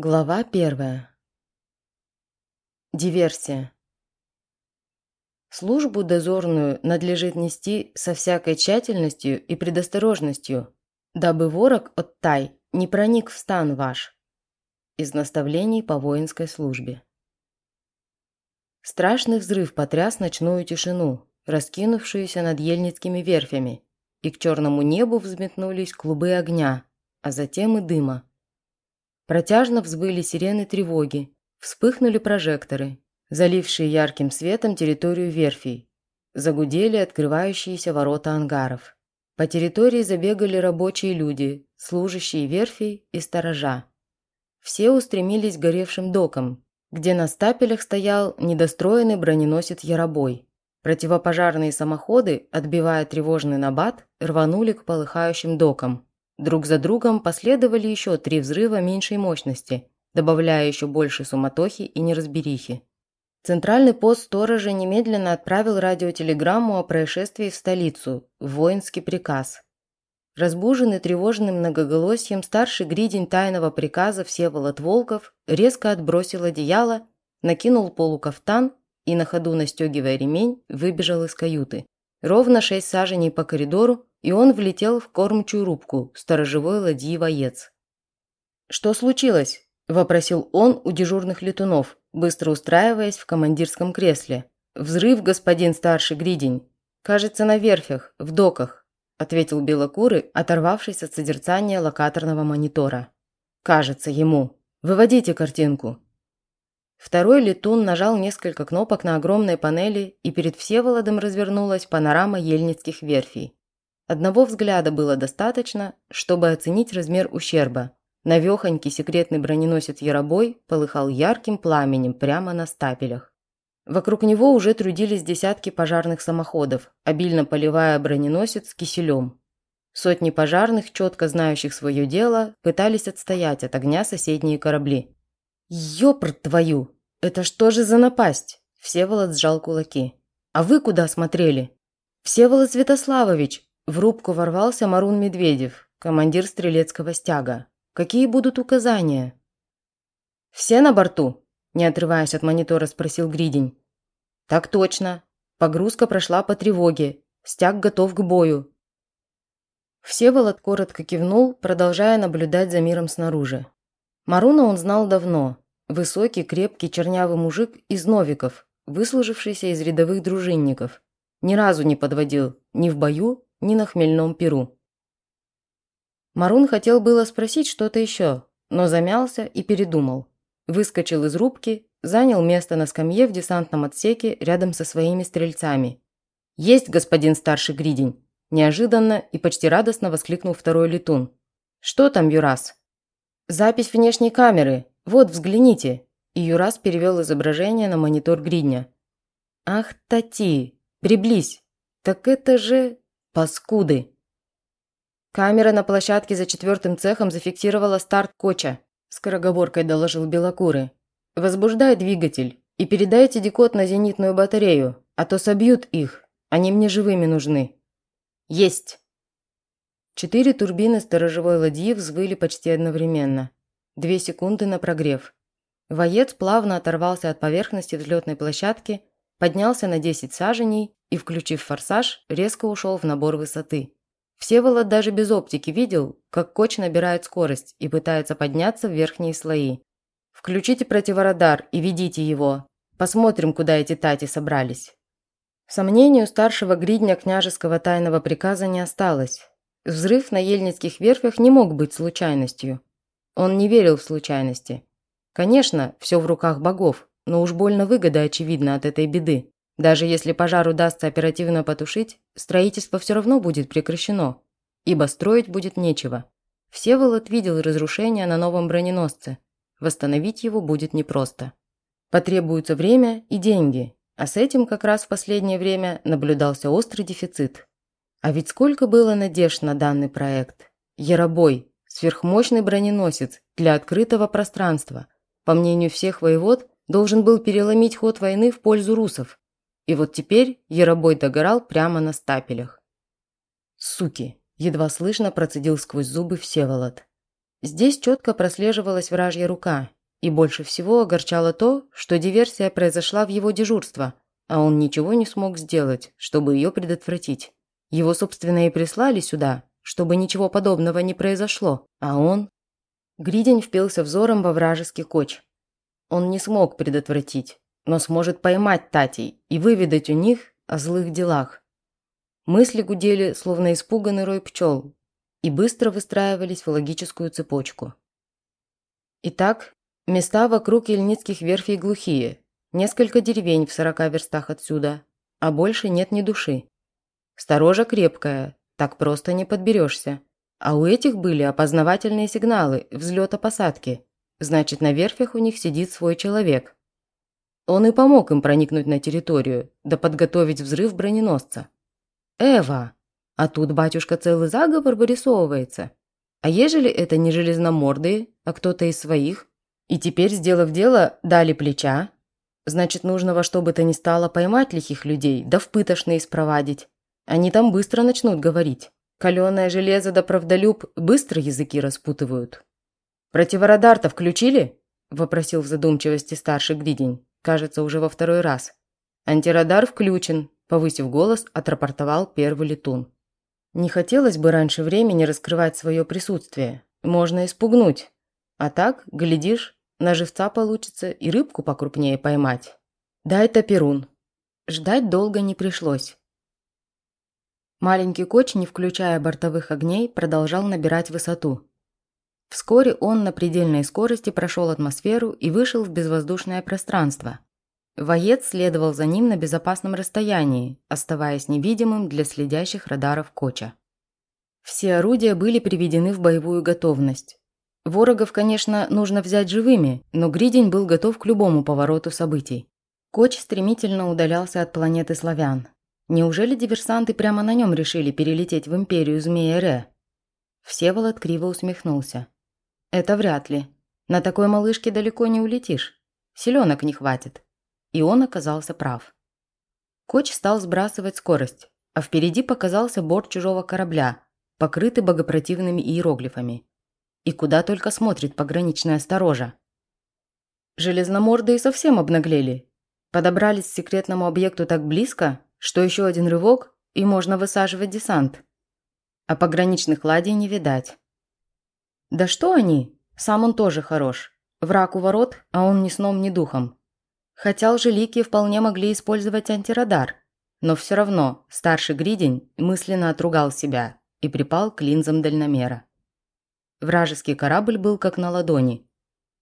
Глава первая. Диверсия. Службу дозорную надлежит нести со всякой тщательностью и предосторожностью, дабы ворог от тай не проник в стан ваш. Из наставлений по воинской службе. Страшный взрыв потряс ночную тишину, раскинувшуюся над ельницкими верфями, и к черному небу взметнулись клубы огня, а затем и дыма. Протяжно взвыли сирены тревоги, вспыхнули прожекторы, залившие ярким светом территорию верфей. Загудели открывающиеся ворота ангаров. По территории забегали рабочие люди, служащие верфей и сторожа. Все устремились к горевшим докам, где на стапелях стоял недостроенный броненосец Яробой. Противопожарные самоходы, отбивая тревожный набат, рванули к полыхающим докам. Друг за другом последовали еще три взрыва меньшей мощности, добавляя еще больше суматохи и неразберихи. Центральный пост сторожа немедленно отправил радиотелеграмму о происшествии в столицу, воинский приказ. Разбуженный тревожным многоголосием старший гридень тайного приказа Всеволод Волков резко отбросил одеяло, накинул полукафтан и, на ходу настегивая ремень, выбежал из каюты. Ровно шесть саженей по коридору и он влетел в кормчую рубку сторожевой ладьи воец. «Что случилось?» – вопросил он у дежурных летунов, быстро устраиваясь в командирском кресле. «Взрыв, господин старший гридень. Кажется, на верфях, в доках», – ответил Белокурый, оторвавшись от созерцания локаторного монитора. «Кажется ему. Выводите картинку». Второй летун нажал несколько кнопок на огромной панели, и перед Всеволодом развернулась панорама ельницких верфей. Одного взгляда было достаточно, чтобы оценить размер ущерба. Навехонький секретный броненосец Яробой полыхал ярким пламенем прямо на стапелях. Вокруг него уже трудились десятки пожарных самоходов, обильно поливая броненосец киселем. Сотни пожарных, четко знающих свое дело, пытались отстоять от огня соседние корабли. «Ёпр твою! Это что же за напасть?» Всеволод сжал кулаки. «А вы куда смотрели?» «Всеволод Святославович!» В рубку ворвался Марун Медведев, командир стрелецкого стяга. «Какие будут указания?» «Все на борту?» – не отрываясь от монитора, спросил Гридень. «Так точно. Погрузка прошла по тревоге. Стяг готов к бою». Всеволод коротко кивнул, продолжая наблюдать за миром снаружи. Маруна он знал давно. Высокий, крепкий, чернявый мужик из новиков, выслужившийся из рядовых дружинников. Ни разу не подводил ни в бою, ни на хмельном перу. Марун хотел было спросить что-то еще, но замялся и передумал. Выскочил из рубки, занял место на скамье в десантном отсеке рядом со своими стрельцами. «Есть, господин старший гридень!» Неожиданно и почти радостно воскликнул второй летун. «Что там, Юрас?» «Запись внешней камеры. Вот, взгляните!» И Юрас перевел изображение на монитор гридня. «Ах, Тати! Приблизь! Так это же...» Паскуды. Камера на площадке за четвертым цехом зафиксировала старт коча, скороговоркой доложил Белокуры. Возбуждай двигатель и передайте декод на зенитную батарею, а то собьют их. Они мне живыми нужны. Есть. Четыре турбины сторожевой ладьи взвыли почти одновременно. Две секунды на прогрев. Воец плавно оторвался от поверхности взлетной площадки, поднялся на 10 саженей и, включив форсаж, резко ушел в набор высоты. Всеволод даже без оптики видел, как коч набирает скорость и пытается подняться в верхние слои. «Включите противорадар и ведите его. Посмотрим, куда эти тати собрались». Сомнению старшего гридня княжеского тайного приказа не осталось. Взрыв на ельницких верфях не мог быть случайностью. Он не верил в случайности. Конечно, все в руках богов, но уж больно выгода очевидна от этой беды. Даже если пожар удастся оперативно потушить, строительство все равно будет прекращено, ибо строить будет нечего. Всеволод видел разрушения на новом броненосце. Восстановить его будет непросто. Потребуется время и деньги, а с этим как раз в последнее время наблюдался острый дефицит. А ведь сколько было надежд на данный проект. Яробой, сверхмощный броненосец для открытого пространства, по мнению всех воевод, должен был переломить ход войны в пользу русов. И вот теперь Яробой догорал прямо на стапелях. «Суки!» – едва слышно процедил сквозь зубы Всеволод. Здесь четко прослеживалась вражья рука, и больше всего огорчало то, что диверсия произошла в его дежурство, а он ничего не смог сделать, чтобы ее предотвратить. Его, собственно, и прислали сюда, чтобы ничего подобного не произошло, а он... Гридень впился взором во вражеский коч. Он не смог предотвратить, но сможет поймать Татей и выведать у них о злых делах. Мысли гудели, словно испуганный рой пчел, и быстро выстраивались в логическую цепочку. Итак, места вокруг Ельницких верфей глухие, несколько деревень в сорока верстах отсюда, а больше нет ни души. Сторожа крепкая, так просто не подберешься. А у этих были опознавательные сигналы взлета-посадки. Значит, на верфях у них сидит свой человек. Он и помог им проникнуть на территорию, да подготовить взрыв броненосца. Эва! А тут, батюшка, целый заговор вырисовывается. А ежели это не железномордые, а кто-то из своих? И теперь, сделав дело, дали плеча? Значит, нужно во что бы то ни стало поймать лихих людей, да в пытошные спровадить. Они там быстро начнут говорить. Каленое железо да правдолюб быстро языки распутывают. «Противорадар-то включили?» – вопросил в задумчивости старший Гридень. Кажется, уже во второй раз. «Антирадар включен», – повысив голос, отрапортовал первый летун. Не хотелось бы раньше времени раскрывать свое присутствие. Можно испугнуть. А так, глядишь, на живца получится и рыбку покрупнее поймать. Дай-то перун. Ждать долго не пришлось. Маленький коч, не включая бортовых огней, продолжал набирать высоту. Вскоре он на предельной скорости прошел атмосферу и вышел в безвоздушное пространство. Воец следовал за ним на безопасном расстоянии, оставаясь невидимым для следящих радаров Коча. Все орудия были приведены в боевую готовность. Ворогов, конечно, нужно взять живыми, но Гридень был готов к любому повороту событий. Коч стремительно удалялся от планеты славян. Неужели диверсанты прямо на нем решили перелететь в империю Змея-Ре? Всеволод криво усмехнулся. Это вряд ли. На такой малышке далеко не улетишь. Селенок не хватит. И он оказался прав. Коч стал сбрасывать скорость, а впереди показался борт чужого корабля, покрытый богопротивными иероглифами. И куда только смотрит пограничная сторожа. Железноморды совсем обнаглели. Подобрались к секретному объекту так близко, что еще один рывок, и можно высаживать десант. А пограничных ладей не видать. Да что они? Сам он тоже хорош. Враг у ворот, а он ни сном, ни духом. Хотя лжеликие вполне могли использовать антирадар. Но все равно старший Гридень мысленно отругал себя и припал к линзам дальномера. Вражеский корабль был как на ладони.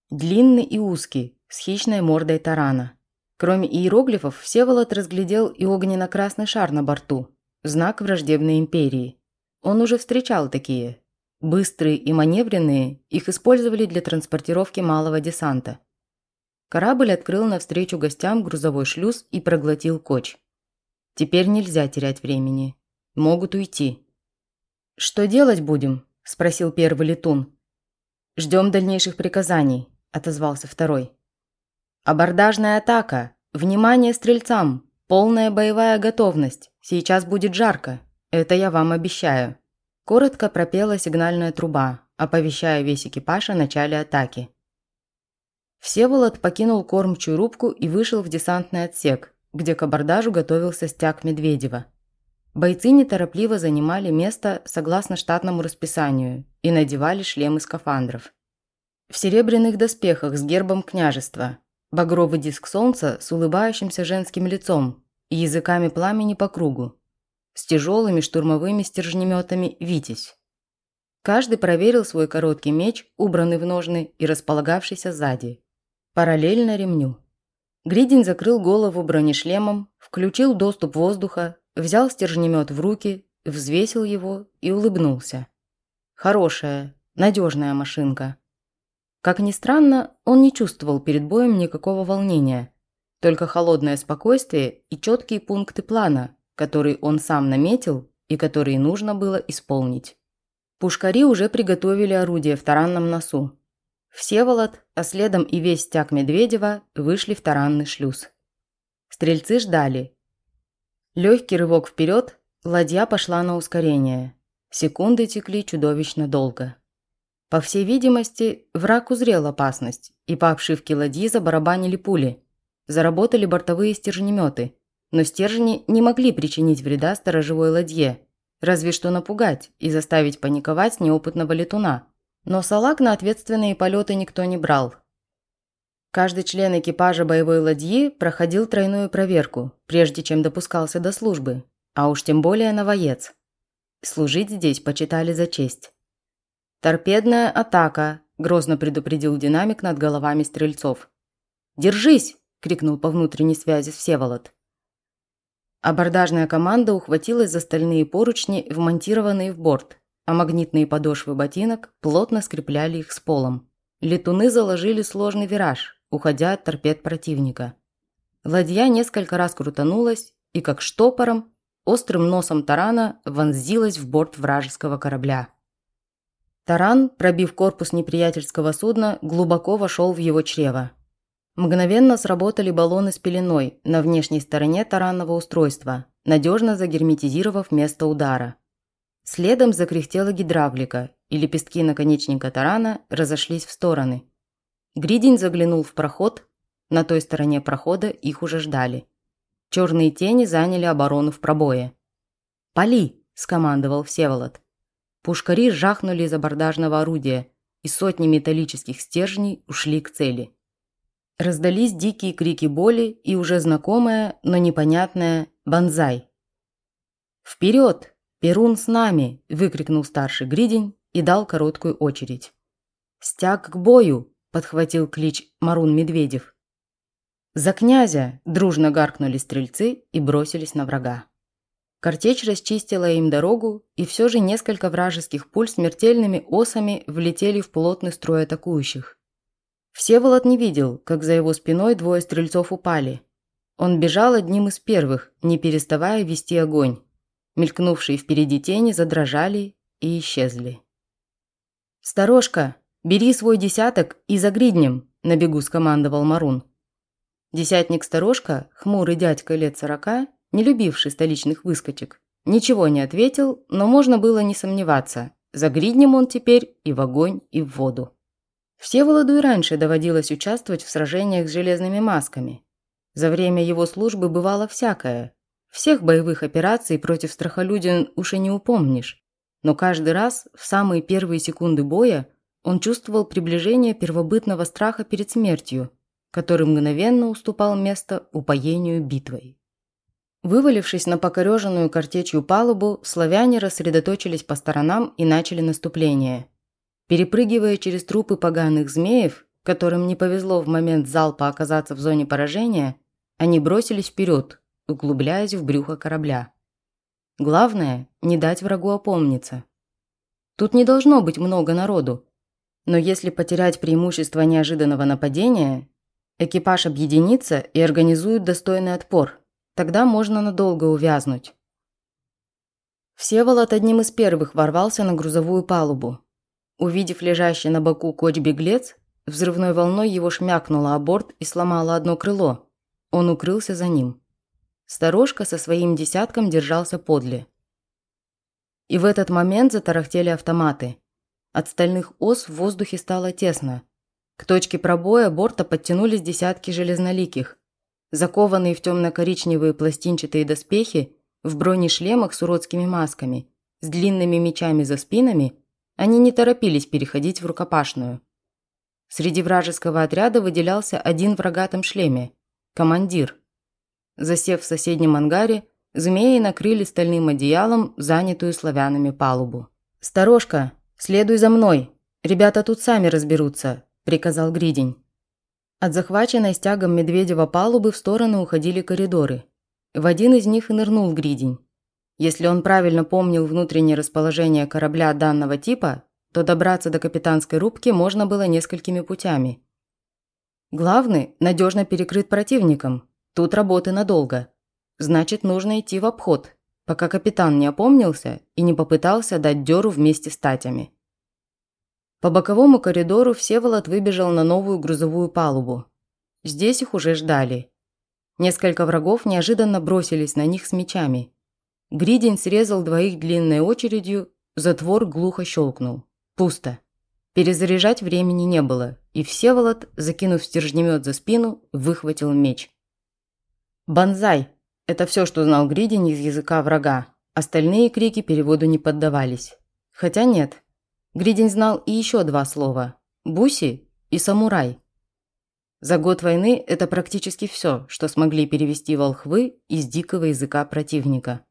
Длинный и узкий, с хищной мордой тарана. Кроме иероглифов, Всеволод разглядел и огненно-красный шар на борту, знак враждебной империи. Он уже встречал такие. Быстрые и маневренные, их использовали для транспортировки малого десанта. Корабль открыл навстречу гостям грузовой шлюз и проглотил коч. Теперь нельзя терять времени. Могут уйти. «Что делать будем?» – спросил первый летун. «Ждем дальнейших приказаний», – отозвался второй. «Абордажная атака! Внимание стрельцам! Полная боевая готовность! Сейчас будет жарко! Это я вам обещаю!» Коротко пропела сигнальная труба, оповещая весь экипаж о начале атаки. Всеволод покинул кормчую рубку и вышел в десантный отсек, где к абордажу готовился стяг Медведева. Бойцы неторопливо занимали место согласно штатному расписанию и надевали шлемы скафандров. В серебряных доспехах с гербом княжества, Багровый диск солнца с улыбающимся женским лицом и языками пламени по кругу. С тяжелыми штурмовыми стержнеметами «Витязь». Каждый проверил свой короткий меч, убранный в ножны и располагавшийся сзади. Параллельно ремню. Гридин закрыл голову бронешлемом, включил доступ воздуха, взял стержнемет в руки, взвесил его и улыбнулся. Хорошая, надежная машинка. Как ни странно, он не чувствовал перед боем никакого волнения, только холодное спокойствие и четкие пункты плана, которые он сам наметил и которые нужно было исполнить. Пушкари уже приготовили орудие в таранном носу. Всеволод, а следом и весь стяг Медведева вышли в таранный шлюз. Стрельцы ждали. Легкий рывок вперед, ладья пошла на ускорение. Секунды текли чудовищно долго. По всей видимости, враг узрел опасность, и по обшивке ладьи забарабанили пули. Заработали бортовые стержнеметы, но стержни не могли причинить вреда сторожевой ладье, разве что напугать и заставить паниковать неопытного летуна. Но салак на ответственные полеты никто не брал. Каждый член экипажа боевой ладьи проходил тройную проверку, прежде чем допускался до службы, а уж тем более новоец. Служить здесь почитали за честь. «Торпедная атака!» – грозно предупредил динамик над головами стрельцов. «Держись!» – крикнул по внутренней связи Всеволод. Абордажная команда ухватилась за стальные поручни, вмонтированные в борт, а магнитные подошвы ботинок плотно скрепляли их с полом. Летуны заложили сложный вираж, уходя от торпед противника. Ладья несколько раз крутанулась и, как штопором, острым носом тарана вонзилась в борт вражеского корабля. Таран, пробив корпус неприятельского судна, глубоко вошел в его чрево. Мгновенно сработали баллоны с пеленой на внешней стороне таранного устройства, надежно загерметизировав место удара. Следом закряхтела гидравлика, и лепестки наконечника тарана разошлись в стороны. Гридень заглянул в проход, на той стороне прохода их уже ждали. Черные тени заняли оборону в пробое. «Пали!» – скомандовал Всеволод. Пушкари жахнули из абордажного орудия, и сотни металлических стержней ушли к цели. Раздались дикие крики боли и уже знакомое, но непонятное «Бонзай!». «Вперед! Перун с нами!» – выкрикнул старший Гридень и дал короткую очередь. «Стяг к бою!» – подхватил клич Марун Медведев. «За князя!» – дружно гаркнули стрельцы и бросились на врага. Картечь расчистила им дорогу, и все же несколько вражеских пуль смертельными осами влетели в плотный строй атакующих. Всеволод не видел, как за его спиной двое стрельцов упали. Он бежал одним из первых, не переставая вести огонь. Мелькнувшие впереди тени задрожали и исчезли. «Сторожка, бери свой десяток и за гриднем», – на бегу скомандовал Марун. Десятник Сторожка, хмурый дядька лет сорока, не любивший столичных выскочек, ничего не ответил, но можно было не сомневаться. За гриднем он теперь и в огонь, и в воду. Всеволоду и раньше доводилось участвовать в сражениях с железными масками. За время его службы бывало всякое. Всех боевых операций против страхолюдин уж и не упомнишь. Но каждый раз, в самые первые секунды боя, он чувствовал приближение первобытного страха перед смертью, который мгновенно уступал место упоению битвой. Вывалившись на покореженную картечью палубу, славяне рассредоточились по сторонам и начали наступление – Перепрыгивая через трупы поганых змеев, которым не повезло в момент залпа оказаться в зоне поражения, они бросились вперед, углубляясь в брюхо корабля. Главное – не дать врагу опомниться. Тут не должно быть много народу, но если потерять преимущество неожиданного нападения, экипаж объединится и организует достойный отпор, тогда можно надолго увязнуть. Всеволод одним из первых ворвался на грузовую палубу, Увидев лежащий на боку коч-беглец, взрывной волной его шмякнуло о борт и сломало одно крыло. Он укрылся за ним. Сторожка со своим десятком держался подле. И в этот момент затарахтели автоматы. От стальных ос в воздухе стало тесно. К точке пробоя борта подтянулись десятки железноликих. Закованные в темно-коричневые пластинчатые доспехи, в бронешлемах с уродскими масками, с длинными мечами за спинами – они не торопились переходить в рукопашную. Среди вражеского отряда выделялся один в рогатом шлеме – командир. Засев в соседнем ангаре, змеи накрыли стальным одеялом занятую славянами палубу. «Сторожка, следуй за мной! Ребята тут сами разберутся», – приказал Гридень. От захваченной стягом Медведева палубы в стороны уходили коридоры. В один из них и нырнул Гридень. Если он правильно помнил внутреннее расположение корабля данного типа, то добраться до капитанской рубки можно было несколькими путями. Главный надежно перекрыт противником. Тут работы надолго. Значит, нужно идти в обход, пока капитан не опомнился и не попытался дать дёру вместе с татями. По боковому коридору Всеволод выбежал на новую грузовую палубу. Здесь их уже ждали. Несколько врагов неожиданно бросились на них с мечами – Гридень срезал двоих длинной очередью, затвор глухо щелкнул. Пусто. Перезаряжать времени не было, и Всеволод, закинув стержнемет за спину, выхватил меч. «Бонзай!» – это все, что знал Гридень из языка врага. Остальные крики переводу не поддавались. Хотя нет. Гридень знал и еще два слова – «буси» и «самурай». За год войны это практически все, что смогли перевести волхвы из дикого языка противника.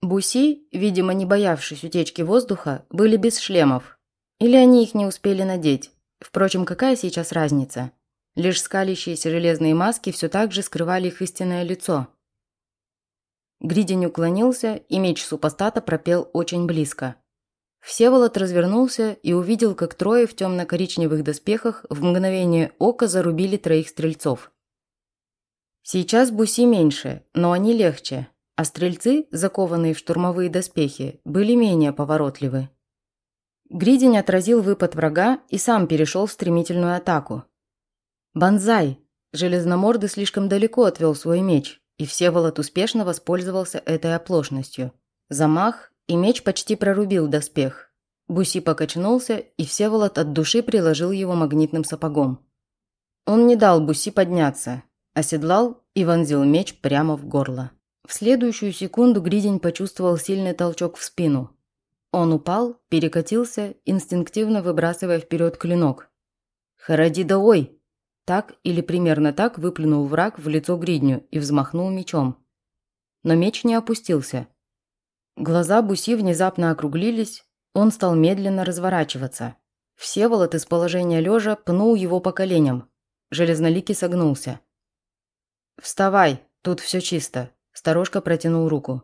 Буси, видимо, не боявшись утечки воздуха, были без шлемов, или они их не успели надеть. Впрочем, какая сейчас разница? Лишь скалящиеся железные маски все так же скрывали их истинное лицо. Гридень уклонился, и меч супостата пропел очень близко. Всеволод развернулся и увидел, как трое в темно-коричневых доспехах в мгновение ока зарубили троих стрельцов. Сейчас буси меньше, но они легче, а стрельцы, закованные в штурмовые доспехи, были менее поворотливы. Гридень отразил выпад врага и сам перешел в стремительную атаку. «Бонзай!» Железноморды слишком далеко отвел свой меч, и Всеволод успешно воспользовался этой оплошностью. Замах, и меч почти прорубил доспех. Буси покачнулся, и Всеволод от души приложил его магнитным сапогом. Он не дал Буси подняться, оседлал и вонзил меч прямо в горло. В следующую секунду Гридень почувствовал сильный толчок в спину. Он упал, перекатился, инстинктивно выбрасывая вперед клинок. «Харади ой!» Так или примерно так выплюнул враг в лицо гридню и взмахнул мечом. Но меч не опустился. Глаза Буси внезапно округлились, он стал медленно разворачиваться. Всеволод из положения лежа пнул его по коленям. Железноликий согнулся. «Вставай, тут все чисто», – сторожка протянул руку.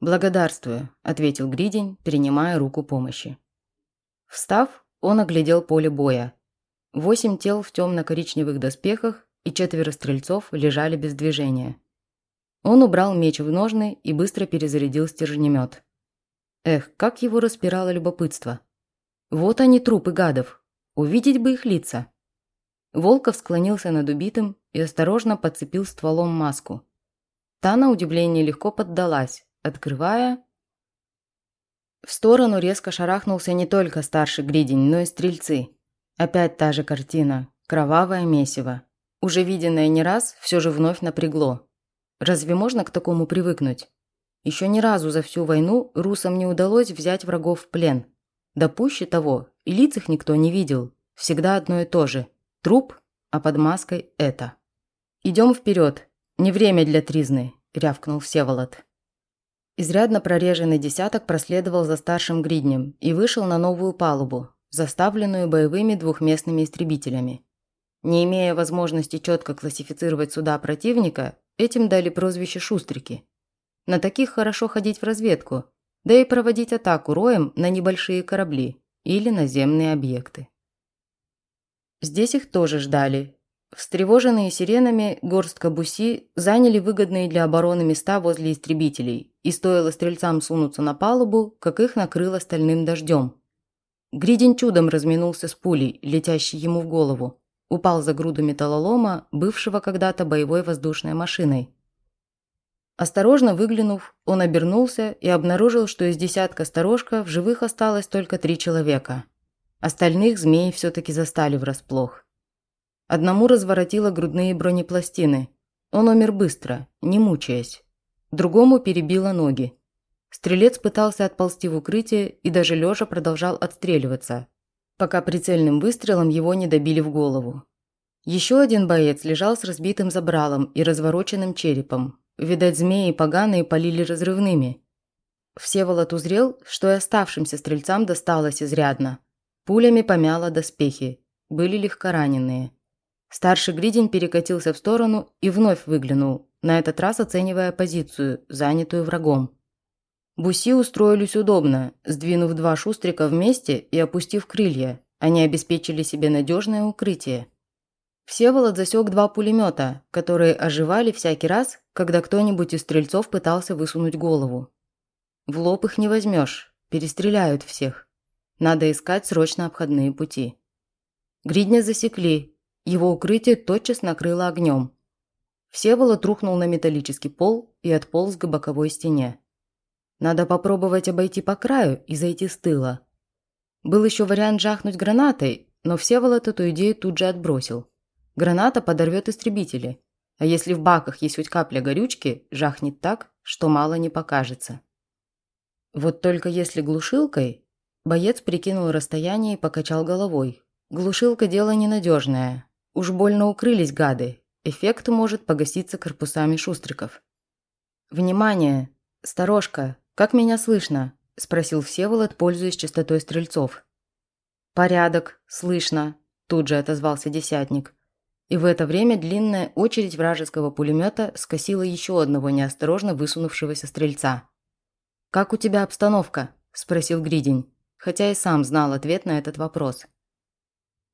«Благодарствую», – ответил Гридень, принимая руку помощи. Встав, он оглядел поле боя. Восемь тел в темно-коричневых доспехах и четверо стрельцов лежали без движения. Он убрал меч в ножны и быстро перезарядил стержнемет. Эх, как его распирало любопытство. Вот они трупы гадов. Увидеть бы их лица. Волков склонился над убитым и осторожно подцепил стволом маску. Та, на удивление, легко поддалась, открывая... В сторону резко шарахнулся не только старший гридень, но и стрельцы. Опять та же картина. Кровавое месиво. Уже виденное не раз, все же вновь напрягло. Разве можно к такому привыкнуть? Еще ни разу за всю войну русам не удалось взять врагов в плен. Да пуще того, и лиц их никто не видел. Всегда одно и то же. Труп, а под маской это. «Идем вперед. Не время для тризны», – рявкнул Всеволод. Изрядно прореженный десяток проследовал за старшим гриднем и вышел на новую палубу, заставленную боевыми двухместными истребителями. Не имея возможности четко классифицировать суда противника, этим дали прозвище «шустрики». На таких хорошо ходить в разведку, да и проводить атаку роем на небольшие корабли или наземные объекты. Здесь их тоже ждали, Встревоженные сиренами, горстка буси заняли выгодные для обороны места возле истребителей, и стоило стрельцам сунуться на палубу, как их накрыло стальным дождем. Гридень чудом разминулся с пулей, летящей ему в голову. Упал за груду металлолома, бывшего когда-то боевой воздушной машиной. Осторожно выглянув, он обернулся и обнаружил, что из десятка сторожка в живых осталось только три человека. Остальных змеи все-таки застали врасплох. Одному разворотило грудные бронепластины. Он умер быстро, не мучаясь. Другому перебило ноги. Стрелец пытался отползти в укрытие и даже лежа продолжал отстреливаться, пока прицельным выстрелом его не добили в голову. Еще один боец лежал с разбитым забралом и развороченным черепом. Видать, змеи поганые полили разрывными. Всеволод узрел, что и оставшимся стрельцам досталось изрядно. Пулями помяло доспехи. Были легкораненые. Старший Гридень перекатился в сторону и вновь выглянул, на этот раз оценивая позицию, занятую врагом. Буси устроились удобно, сдвинув два шустрика вместе и опустив крылья. Они обеспечили себе надежное укрытие. Всеволод засек два пулемета, которые оживали всякий раз, когда кто-нибудь из стрельцов пытался высунуть голову. В лоб их не возьмешь, перестреляют всех. Надо искать срочно обходные пути. Гридня засекли, его укрытие тотчас накрыло огнем. Всеволод рухнул на металлический пол и отполз к боковой стене. Надо попробовать обойти по краю и зайти с тыла. Был еще вариант жахнуть гранатой, но Всеволод эту идею тут же отбросил. Граната подорвет истребители, а если в баках есть хоть капля горючки, жахнет так, что мало не покажется. Вот только если глушилкой... Боец прикинул расстояние и покачал головой. Глушилка – дело ненадежное. Уж больно укрылись гады. Эффект может погаситься корпусами шустриков. «Внимание! Сторожка! Как меня слышно?» – спросил Всеволод, пользуясь частотой стрельцов. «Порядок, слышно», – тут же отозвался десятник. И в это время длинная очередь вражеского пулемета скосила еще одного неосторожно высунувшегося стрельца. «Как у тебя обстановка?» – спросил Гридень, хотя и сам знал ответ на этот вопрос.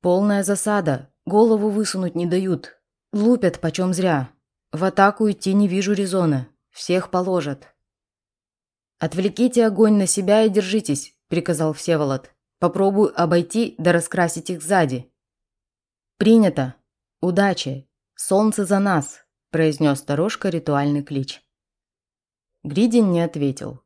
«Полная засада. Голову высунуть не дают. Лупят почем зря. В атаку идти не вижу резона. Всех положат». «Отвлеките огонь на себя и держитесь», – приказал Всеволод. «Попробую обойти да раскрасить их сзади». «Принято. Удачи. Солнце за нас», – произнес сторожка ритуальный клич. Гридин не ответил.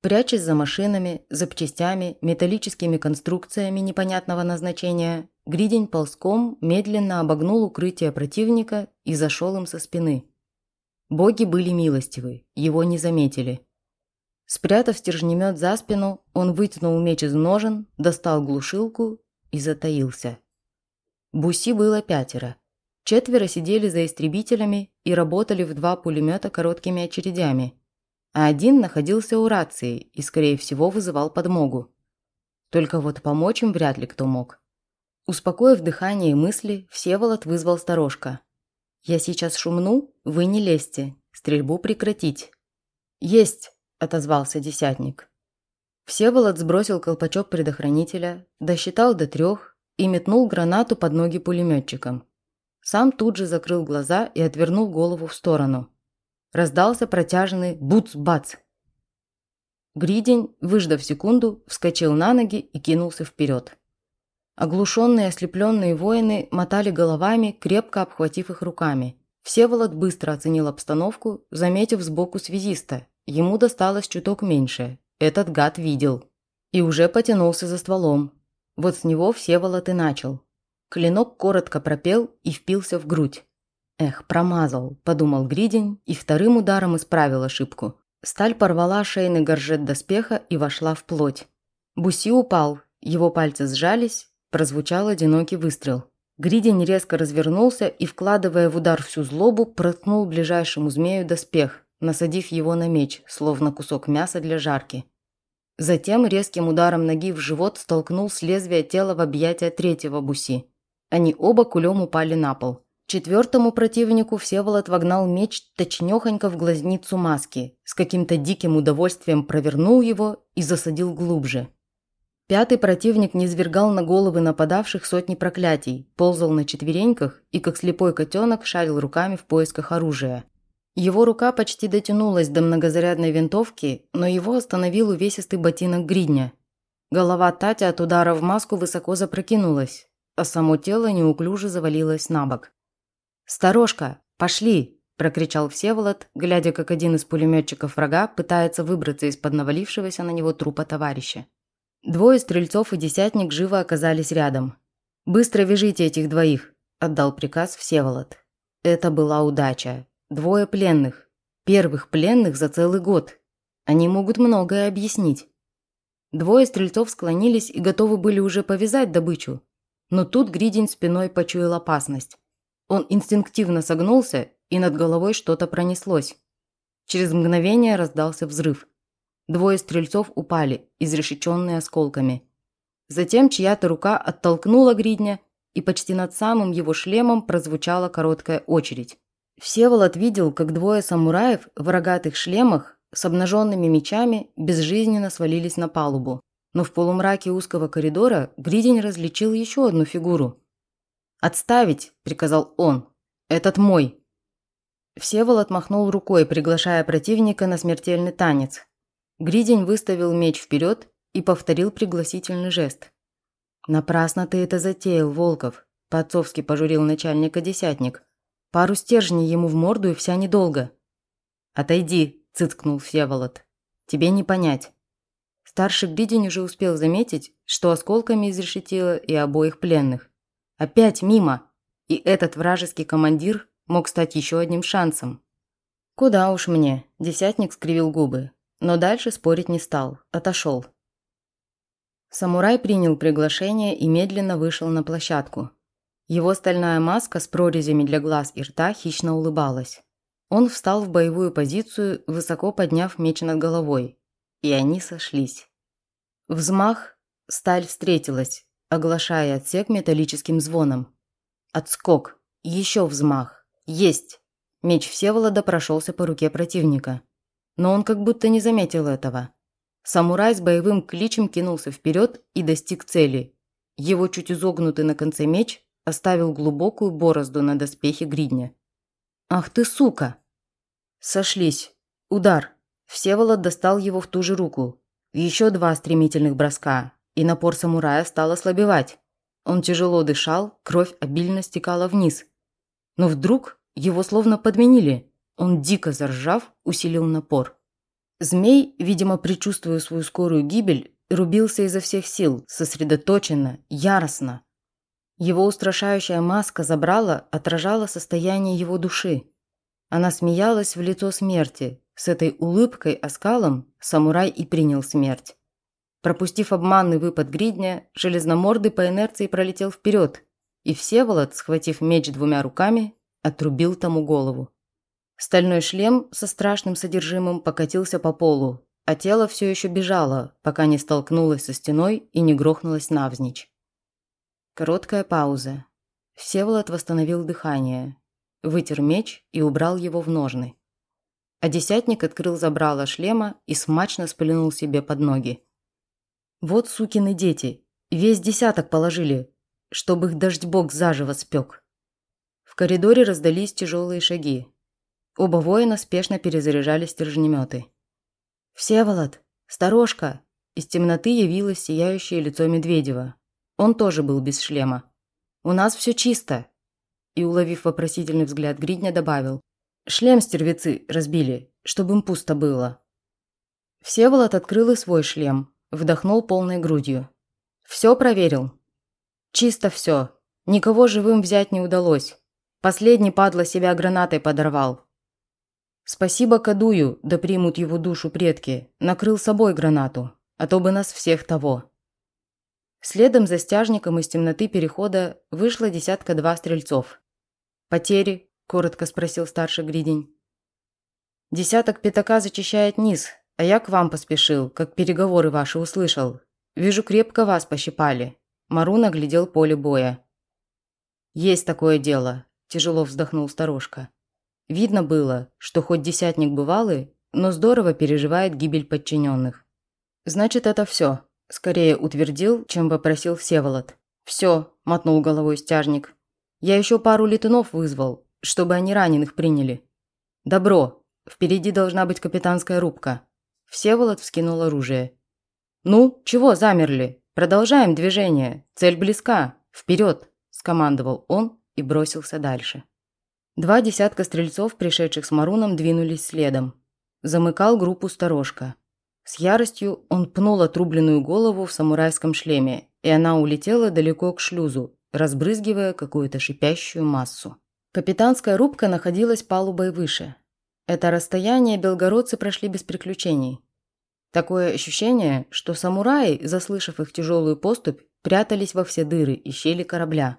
Прячась за машинами, запчастями, металлическими конструкциями непонятного назначения, Гридень ползком медленно обогнул укрытие противника и зашел им со спины. Боги были милостивы, его не заметили. Спрятав стержнемет за спину, он вытянул меч из ножен, достал глушилку и затаился. Буси было пятеро. Четверо сидели за истребителями и работали в два пулемета короткими очередями – а один находился у рации и, скорее всего, вызывал подмогу. Только вот помочь им вряд ли кто мог. Успокоив дыхание и мысли, Всеволод вызвал сторожка. «Я сейчас шумну, вы не лезьте, стрельбу прекратить». «Есть!» – отозвался десятник. Всеволод сбросил колпачок предохранителя, досчитал до трех и метнул гранату под ноги пулеметчикам. Сам тут же закрыл глаза и отвернул голову в сторону – Раздался протяжный буц-бац. Гридень, выждав секунду, вскочил на ноги и кинулся вперед. Оглушенные ослепленные воины мотали головами, крепко обхватив их руками. Всеволод быстро оценил обстановку, заметив сбоку связиста. Ему досталось чуток меньше. Этот гад видел. И уже потянулся за стволом. Вот с него Всеволод и начал. Клинок коротко пропел и впился в грудь. «Эх, промазал», – подумал Гридень и вторым ударом исправил ошибку. Сталь порвала шейный горжет доспеха и вошла в плоть. Буси упал, его пальцы сжались, прозвучал одинокий выстрел. Гридень резко развернулся и, вкладывая в удар всю злобу, проткнул ближайшему змею доспех, насадив его на меч, словно кусок мяса для жарки. Затем резким ударом ноги в живот столкнул с лезвия тела в объятия третьего буси. Они оба кулем упали на пол. Четвертому противнику Всеволод вогнал меч точнёхонько в глазницу маски, с каким-то диким удовольствием провернул его и засадил глубже. Пятый противник низвергал на головы нападавших сотни проклятий, ползал на четвереньках и, как слепой котенок, шарил руками в поисках оружия. Его рука почти дотянулась до многозарядной винтовки, но его остановил увесистый ботинок гридня. Голова Татя от удара в маску высоко запрокинулась, а само тело неуклюже завалилось на бок. «Сторожка, пошли!» – прокричал Всеволод, глядя, как один из пулеметчиков врага пытается выбраться из-под навалившегося на него трупа товарища. Двое стрельцов и десятник живо оказались рядом. «Быстро вяжите этих двоих!» – отдал приказ Всеволод. Это была удача. Двое пленных. Первых пленных за целый год. Они могут многое объяснить. Двое стрельцов склонились и готовы были уже повязать добычу. Но тут Гридень спиной почуял опасность. Он инстинктивно согнулся, и над головой что-то пронеслось. Через мгновение раздался взрыв. Двое стрельцов упали, изрешеченные осколками. Затем чья-то рука оттолкнула гридня, и почти над самым его шлемом прозвучала короткая очередь. Всеволод видел, как двое самураев в рогатых шлемах с обнаженными мечами безжизненно свалились на палубу. Но в полумраке узкого коридора Гридень различил еще одну фигуру – «Отставить!» – приказал он. «Этот мой!» Всеволод махнул рукой, приглашая противника на смертельный танец. Гридень выставил меч вперед и повторил пригласительный жест. «Напрасно ты это затеял, Волков», – по-отцовски пожурил начальника десятник. «Пару стержней ему в морду и вся недолго». «Отойди», – цыцкнул Всеволод. «Тебе не понять». Старший Гридень уже успел заметить, что осколками изрешетило и обоих пленных. Опять мимо! И этот вражеский командир мог стать еще одним шансом. «Куда уж мне?» – десятник скривил губы. Но дальше спорить не стал, отошел. Самурай принял приглашение и медленно вышел на площадку. Его стальная маска с прорезями для глаз и рта хищно улыбалась. Он встал в боевую позицию, высоко подняв меч над головой. И они сошлись. Взмах, сталь встретилась, оглашая отсек металлическим звоном. Отскок, еще взмах. Есть! Меч Всеволода прошелся по руке противника. Но он как будто не заметил этого. Самурай с боевым кличем кинулся вперед и достиг цели. Его чуть изогнутый на конце меч оставил глубокую борозду на доспехе гридня. «Ах ты, сука!» Сошлись. Удар. Всеволод достал его в ту же руку. Еще два стремительных броска, и напор самурая стал ослабевать. Он тяжело дышал, кровь обильно стекала вниз. Но вдруг его словно подменили. Он, дико заржав, усилил напор. Змей, видимо, предчувствуя свою скорую гибель, рубился изо всех сил, сосредоточенно, яростно. Его устрашающая маска забрала, отражала состояние его души. Она смеялась в лицо смерти. С этой улыбкой оскалом самурай и принял смерть. Пропустив обманный выпад гридня, железномордый по инерции пролетел вперед, и Всеволод, схватив меч двумя руками, отрубил тому голову. Стальной шлем со страшным содержимым покатился по полу, а тело все еще бежало, пока не столкнулось со стеной и не грохнулось навзничь. Короткая пауза. Всеволод восстановил дыхание, вытер меч и убрал его в ножны. А десятник открыл забрало шлема и смачно спылянул себе под ноги. Вот сукины дети, весь десяток положили, чтобы их дождь-бог заживо спек. В коридоре раздались тяжелые шаги. Оба воина спешно перезаряжали стержнеметы. «Всеволод! Сторожка!» Из темноты явилось сияющее лицо Медведева. Он тоже был без шлема. «У нас все чисто!» И, уловив вопросительный взгляд Гридня, добавил. «Шлем стервецы разбили, чтобы им пусто было». Всеволод открыл и свой шлем, вдохнул полной грудью. «Все проверил?» «Чисто все. Никого живым взять не удалось. Последний падла себя гранатой подорвал. Спасибо Кадую, да примут его душу предки, накрыл собой гранату, а то бы нас всех того». Следом за стяжником из темноты перехода вышло десятка-два стрельцов. «Потери?» – коротко спросил старший Гридень. «Десяток пятака зачищает низ, а я к вам поспешил, как переговоры ваши услышал. Вижу, крепко вас пощипали». Марун оглядел поле боя. «Есть такое дело», – тяжело вздохнул сторожка. Видно было, что хоть десятник бывалый, но здорово переживает гибель подчиненных. «Значит, это все», – скорее утвердил, чем попросил Всеволод. «Все», – мотнул головой стяжник. Я еще пару летунов вызвал, чтобы они раненых приняли. Добро. Впереди должна быть капитанская рубка. Всеволод вскинул оружие. Ну, чего замерли? Продолжаем движение. Цель близка. Вперед, скомандовал он и бросился дальше. Два десятка стрельцов, пришедших с Маруном, двинулись следом. Замыкал группу сторожка. С яростью он пнул отрубленную голову в самурайском шлеме, и она улетела далеко к шлюзу, разбрызгивая какую-то шипящую массу. Капитанская рубка находилась палубой выше. Это расстояние белгородцы прошли без приключений. Такое ощущение, что самураи, заслышав их тяжелую поступь, прятались во все дыры и щели корабля.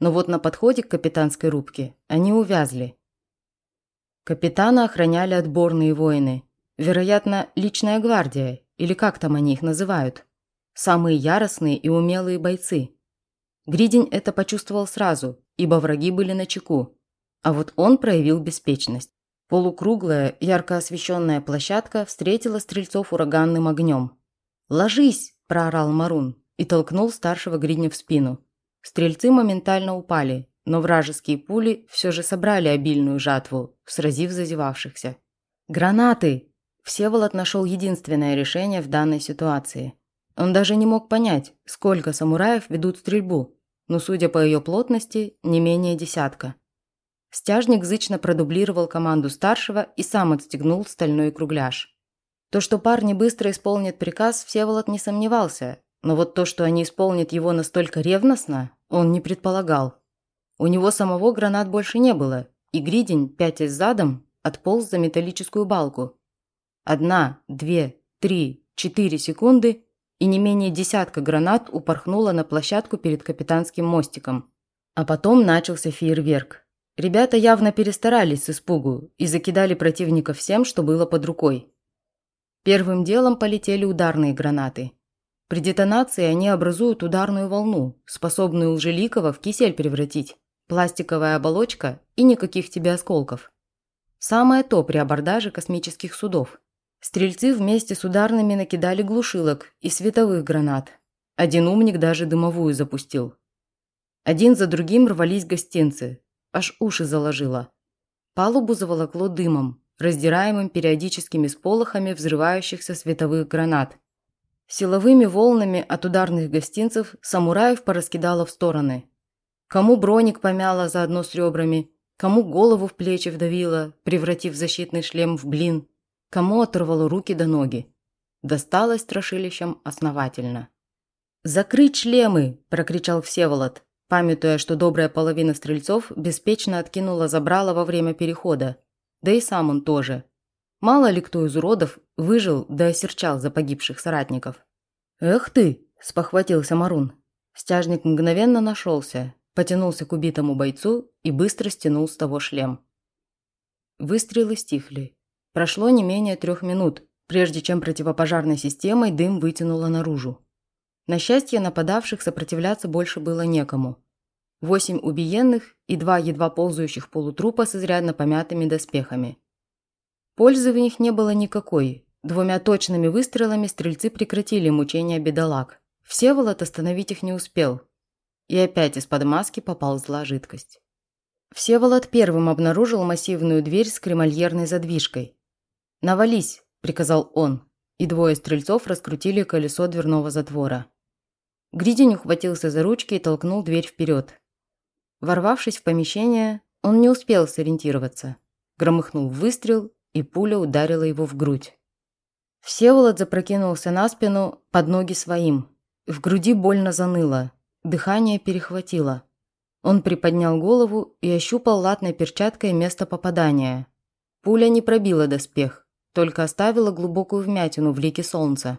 Но вот на подходе к капитанской рубке они увязли. Капитана охраняли отборные воины. Вероятно, личная гвардия, или как там они их называют. Самые яростные и умелые бойцы – Гридень это почувствовал сразу, ибо враги были на чеку. А вот он проявил беспечность. Полукруглая, ярко освещенная площадка встретила стрельцов ураганным огнем. «Ложись!» – проорал Марун и толкнул старшего Гридня в спину. Стрельцы моментально упали, но вражеские пули все же собрали обильную жатву, сразив зазевавшихся. «Гранаты!» Всеволод нашел единственное решение в данной ситуации. Он даже не мог понять, сколько самураев ведут стрельбу, но, судя по ее плотности, не менее десятка. Стяжник зычно продублировал команду старшего и сам отстегнул стальной кругляш. То, что парни быстро исполнят приказ, Всеволод не сомневался, Но вот то, что они исполнят его настолько ревностно, он не предполагал. У него самого гранат больше не было, и Гридень, пятясь задом, отполз за металлическую балку. Одна, две, три, четыре секунды, и не менее десятка гранат упорхнуло на площадку перед капитанским мостиком. А потом начался фейерверк. Ребята явно перестарались с испугу и закидали противника всем, что было под рукой. Первым делом полетели ударные гранаты. При детонации они образуют ударную волну, способную Лжеликова в кисель превратить. Пластиковая оболочка и никаких тебе осколков. Самое то при абордаже космических судов. Стрельцы вместе с ударными накидали глушилок и световых гранат. Один умник даже дымовую запустил. Один за другим рвались гостинцы. Аж уши заложило. Палубу заволокло дымом, раздираемым периодическими сполохами взрывающихся световых гранат. Силовыми волнами от ударных гостинцев самураев пораскидало в стороны. Кому броник помяло заодно с ребрами, кому голову в плечи вдавило, превратив защитный шлем в блин – кому оторвало руки до ноги. Досталось страшилищам основательно. «Закрыть шлемы!» – прокричал Всеволод, памятуя, что добрая половина стрельцов беспечно откинула забрала во время перехода. Да и сам он тоже. Мало ли кто из уродов выжил да осерчал за погибших соратников. «Эх ты!» – спохватился Марун. Стяжник мгновенно нашелся, потянулся к убитому бойцу и быстро стянул с того шлем. Выстрелы стихли, Прошло не менее трех минут, прежде чем противопожарной системой дым вытянуло наружу. На счастье нападавших сопротивляться больше было некому. Восемь убиенных и два едва ползающих полутрупа с изрядно помятыми доспехами. Пользы в них не было никакой. Двумя точными выстрелами стрельцы прекратили мучения бедолаг. Всеволод остановить их не успел. И опять из-под маски поползла жидкость. Всеволод первым обнаружил массивную дверь с кремольерной задвижкой. «Навались!» – приказал он, и двое стрельцов раскрутили колесо дверного затвора. Гридень ухватился за ручки и толкнул дверь вперед. Ворвавшись в помещение, он не успел сориентироваться. Громыхнул выстрел, и пуля ударила его в грудь. Всеволод запрокинулся на спину под ноги своим. В груди больно заныло, дыхание перехватило. Он приподнял голову и ощупал латной перчаткой место попадания. Пуля не пробила доспех, только оставила глубокую вмятину в лике солнца.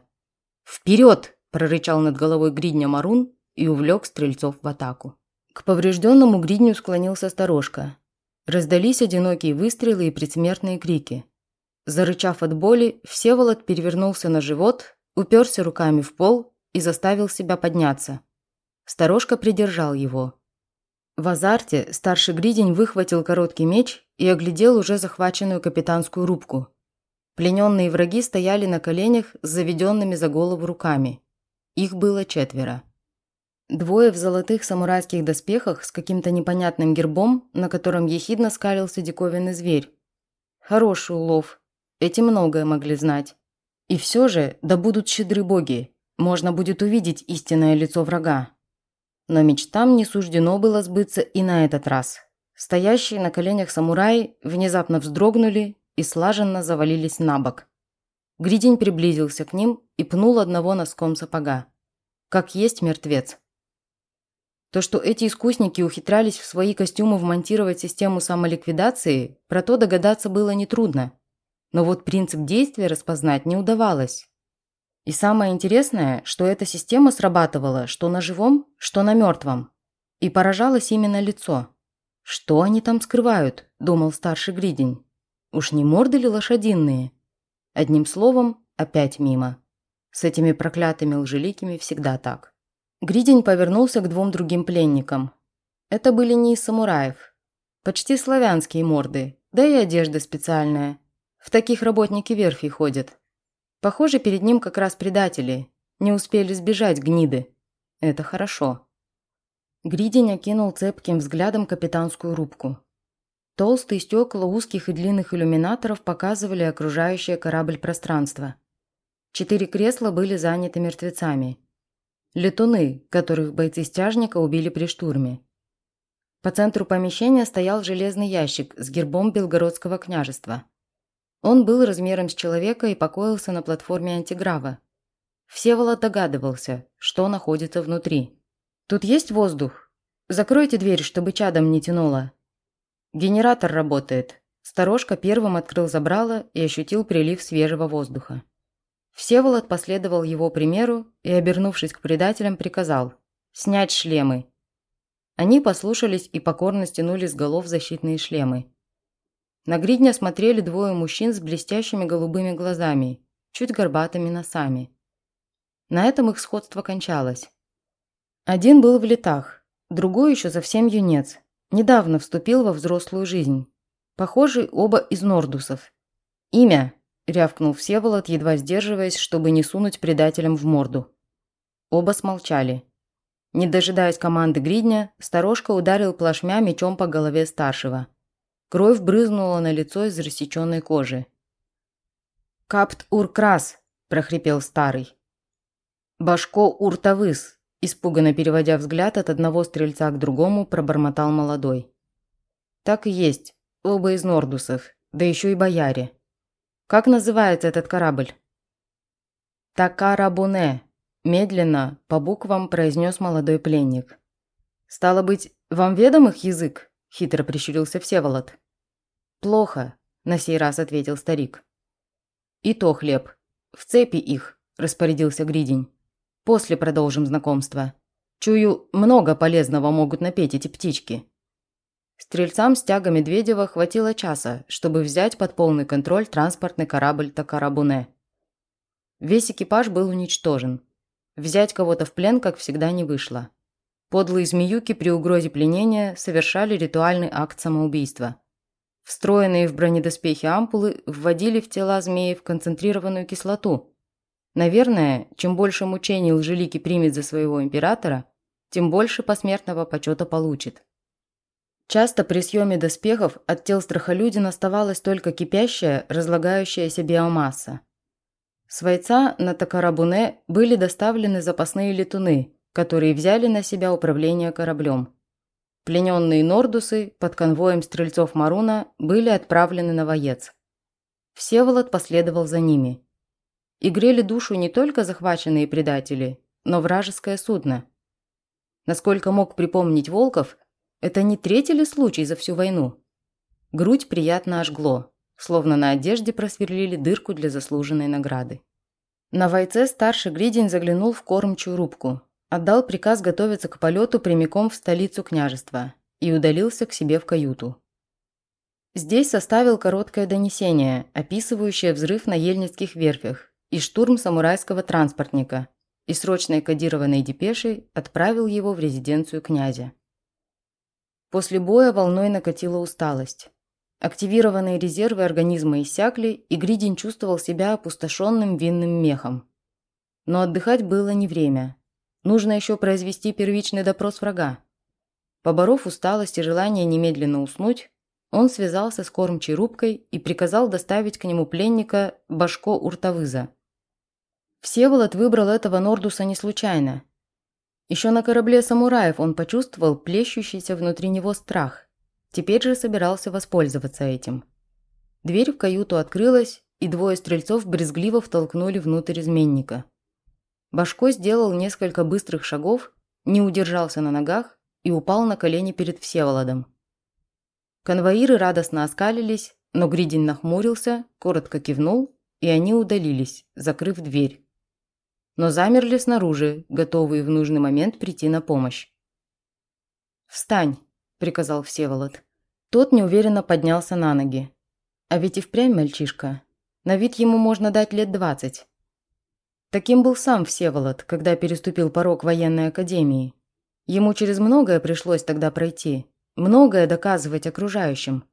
«Вперед!» – прорычал над головой гридня Марун и увлек стрельцов в атаку. К поврежденному гридню склонился сторожка. Раздались одинокие выстрелы и предсмертные крики. Зарычав от боли, Всеволод перевернулся на живот, уперся руками в пол и заставил себя подняться. Сторожка придержал его. В азарте старший гридень выхватил короткий меч и оглядел уже захваченную капитанскую рубку – Плененные враги стояли на коленях с заведенными за голову руками. Их было четверо. Двое в золотых самурайских доспехах с каким-то непонятным гербом, на котором ехидно скалился диковинный зверь. Хороший улов. Эти многое могли знать. И все же, да будут щедры боги, можно будет увидеть истинное лицо врага. Но мечтам не суждено было сбыться и на этот раз. Стоящие на коленях самураи внезапно вздрогнули и слаженно завалились на бок. Гридень приблизился к ним и пнул одного носком сапога. Как есть мертвец. То, что эти искусники ухитрялись в свои костюмы вмонтировать систему самоликвидации, про то догадаться было нетрудно. Но вот принцип действия распознать не удавалось. И самое интересное, что эта система срабатывала что на живом, что на мертвом. И поражалось именно лицо. «Что они там скрывают?» – думал старший Гридень. Уж не морды ли лошадиные? Одним словом, опять мимо. С этими проклятыми лжеликими всегда так. Гридень повернулся к двум другим пленникам. Это были не из самураев. Почти славянские морды, да и одежда специальная. В таких работники верфи ходят. Похоже, перед ним как раз предатели. Не успели сбежать гниды. Это хорошо. Гридень окинул цепким взглядом капитанскую рубку. Толстые стекла узких и длинных иллюминаторов показывали окружающее корабль пространство. Четыре кресла были заняты мертвецами. Летуны, которых бойцы стяжника убили при штурме. По центру помещения стоял железный ящик с гербом Белгородского княжества. Он был размером с человека и покоился на платформе антиграва. Всеволод догадывался, что находится внутри. «Тут есть воздух? Закройте дверь, чтобы чадом не тянуло». «Генератор работает». Сторожка первым открыл забрало и ощутил прилив свежего воздуха. Всеволод последовал его примеру и, обернувшись к предателям, приказал «Снять шлемы». Они послушались и покорно стянули с голов защитные шлемы. На гридня смотрели двое мужчин с блестящими голубыми глазами, чуть горбатыми носами. На этом их сходство кончалось. Один был в летах, другой еще совсем юнец, недавно вступил во взрослую жизнь. Похожи оба из Нордусов. «Имя!» – рявкнул Всеволод, едва сдерживаясь, чтобы не сунуть предателям в морду. Оба смолчали. Не дожидаясь команды гридня, сторожка ударил плашмя мечом по голове старшего. Кровь брызнула на лицо из рассеченной кожи. «Капт Уркрас!» – прохрипел старый. «Башко Уртавыс!» – испуганно переводя взгляд от одного стрельца к другому, пробормотал молодой. «Так и есть. Оба из Нордусов. Да еще и бояре. Как называется этот корабль?» «Такарабуне», – медленно, по буквам произнес молодой пленник. «Стало быть, вам ведом их язык?» – хитро прищурился Всеволод. «Плохо», – на сей раз ответил старик. «И то хлеб. В цепи их», – распорядился Гридень. После продолжим знакомство. Чую, много полезного могут напеть эти птички. Стрельцам стяга Медведева хватило часа, чтобы взять под полный контроль транспортный корабль Такарабуне. Весь экипаж был уничтожен. Взять кого-то в плен, как всегда, не вышло. Подлые змеюки при угрозе пленения совершали ритуальный акт самоубийства. Встроенные в бронедоспехи ампулы вводили в тела змеев концентрированную кислоту, Наверное, чем больше мучений Лжелики примет за своего императора, тем больше посмертного почета получит. Часто при съеме доспехов от тел страхолюдин оставалась только кипящая, разлагающаяся биомасса. С Войца на Такарабуне были доставлены запасные летуны, которые взяли на себя управление кораблем. Плененные Нордусы под конвоем стрельцов Маруна были отправлены на Воец. Всеволод последовал за ними – и грели душу не только захваченные предатели, но вражеское судно. Насколько мог припомнить Волков, это не третий ли случай за всю войну? Грудь приятно ожгло, словно на одежде просверлили дырку для заслуженной награды. На войце старший Гридень заглянул в кормчую рубку, отдал приказ готовиться к полету прямиком в столицу княжества и удалился к себе в каюту. Здесь составил короткое донесение, описывающее взрыв на ельницких верфях, и штурм самурайского транспортника и срочной кодированной депешей отправил его в резиденцию князя. После боя волной накатила усталость. Активированные резервы организма иссякли, и Гридин чувствовал себя опустошенным винным мехом. Но отдыхать было не время. Нужно еще произвести первичный допрос врага. Поборов усталость и желание немедленно уснуть, он связался с кормчей рубкой и приказал доставить к нему пленника Башко Уртавыза, Всеволод выбрал этого Нордуса не случайно. Еще на корабле самураев он почувствовал плещущийся внутри него страх. Теперь же собирался воспользоваться этим. Дверь в каюту открылась, и двое стрельцов брезгливо втолкнули внутрь изменника. Башко сделал несколько быстрых шагов, не удержался на ногах и упал на колени перед Всеволодом. Конвоиры радостно оскалились, но Гридин нахмурился, коротко кивнул, и они удалились, закрыв дверь но замерли снаружи, готовые в нужный момент прийти на помощь. «Встань!» – приказал Всеволод. Тот неуверенно поднялся на ноги. А ведь и впрямь мальчишка. На вид ему можно дать лет двадцать. Таким был сам Всеволод, когда переступил порог военной академии. Ему через многое пришлось тогда пройти, многое доказывать окружающим.